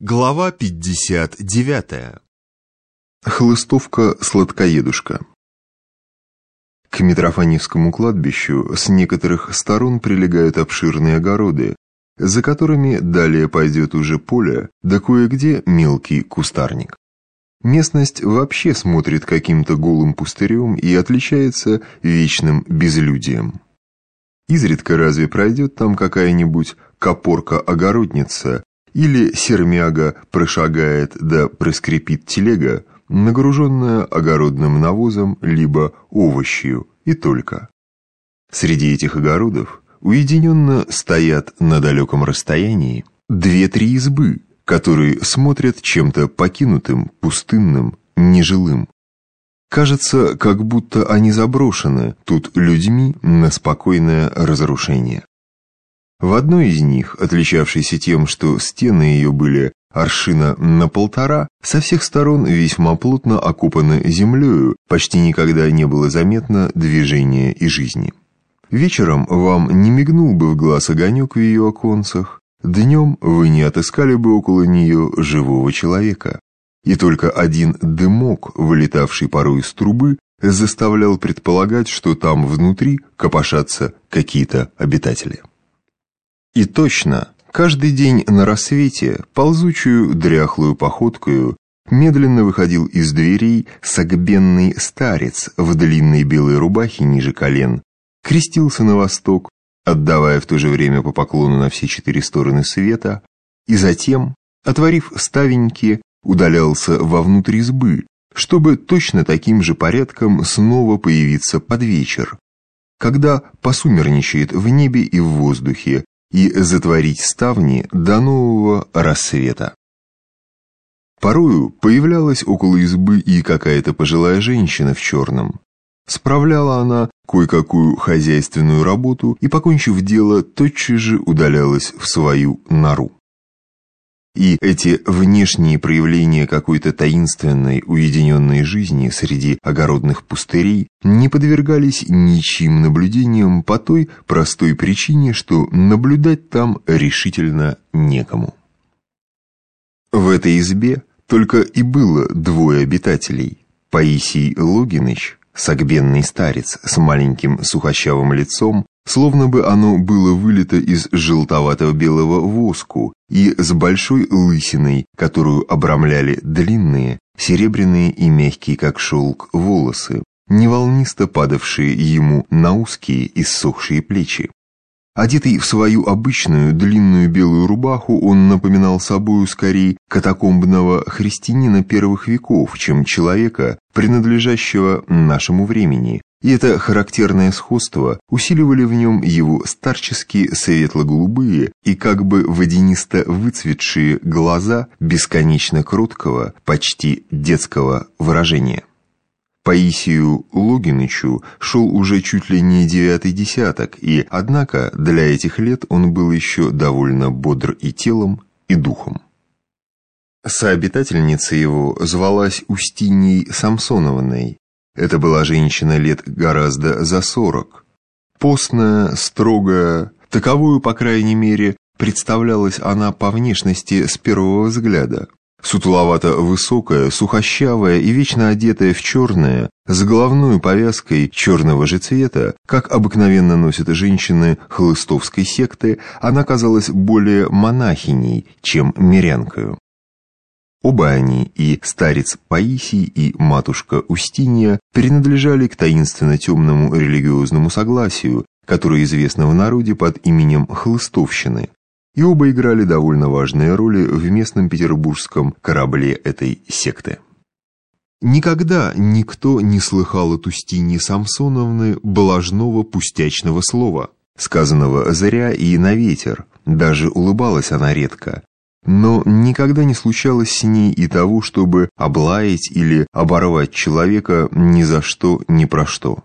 Глава 59. Хлыстовка-сладкоедушка К Митрофаневскому кладбищу с некоторых сторон прилегают обширные огороды, за которыми далее пойдет уже поле, да кое-где мелкий кустарник. Местность вообще смотрит каким-то голым пустырем и отличается вечным безлюдием. Изредка разве пройдет там какая-нибудь копорка-огородница, или сермяга прошагает да проскрипит телега, нагруженная огородным навозом либо овощью, и только. Среди этих огородов уединенно стоят на далеком расстоянии две-три избы, которые смотрят чем-то покинутым, пустынным, нежилым. Кажется, как будто они заброшены тут людьми на спокойное разрушение. В одной из них, отличавшейся тем, что стены ее были аршина на полтора, со всех сторон весьма плотно окупаны землею, почти никогда не было заметно движения и жизни. Вечером вам не мигнул бы в глаз огонек в ее оконцах, днем вы не отыскали бы около нее живого человека. И только один дымок, вылетавший порой из трубы, заставлял предполагать, что там внутри копошатся какие-то обитатели. И точно, каждый день на рассвете, ползучую дряхлую походкою, медленно выходил из дверей согбенный старец в длинной белой рубахе ниже колен, крестился на восток, отдавая в то же время по поклону на все четыре стороны света, и затем, отворив ставеньки, удалялся вовнутрь избы, чтобы точно таким же порядком снова появиться под вечер, когда посумерничает в небе и в воздухе, и затворить ставни до нового рассвета. Порою появлялась около избы и какая-то пожилая женщина в черном. Справляла она кое-какую хозяйственную работу и, покончив дело, тотчас же удалялась в свою нору. И эти внешние проявления какой-то таинственной, уединенной жизни среди огородных пустырей не подвергались ничьим наблюдениям по той простой причине, что наблюдать там решительно некому. В этой избе только и было двое обитателей – Паисий Логиныч, согбенный старец с маленьким сухощавым лицом, словно бы оно было вылито из желтоватого белого воску и с большой лысиной, которую обрамляли длинные, серебряные и мягкие, как шелк, волосы, неволнисто падавшие ему на узкие иссохшие плечи. Одетый в свою обычную длинную белую рубаху, он напоминал собою скорее катакомбного христианина первых веков, чем человека, принадлежащего нашему времени, и это характерное сходство усиливали в нем его старческие светло-голубые и как бы водянисто выцветшие глаза бесконечно кроткого, почти детского выражения. Паисию Логинычу шел уже чуть ли не девятый десяток, и, однако, для этих лет он был еще довольно бодр и телом, и духом. Сообитательница его звалась Устиньей Самсоновной, это была женщина лет гораздо за сорок. Постная, строгая, таковую, по крайней мере, представлялась она по внешности с первого взгляда. Сутуловато-высокая, сухощавая и вечно одетая в черное, с головной повязкой черного же цвета, как обыкновенно носят женщины хлыстовской секты, она казалась более монахиней, чем мирянкою. Оба они, и старец Паисий, и матушка Устинья, принадлежали к таинственно темному религиозному согласию, которое известно в народе под именем Хлыстовщины, и оба играли довольно важные роли в местном петербургском корабле этой секты. Никогда никто не слыхал от Устиньи Самсоновны блажного пустячного слова, сказанного зря и на ветер, даже улыбалась она редко, но никогда не случалось с ней и того, чтобы облаять или оборвать человека ни за что, ни про что.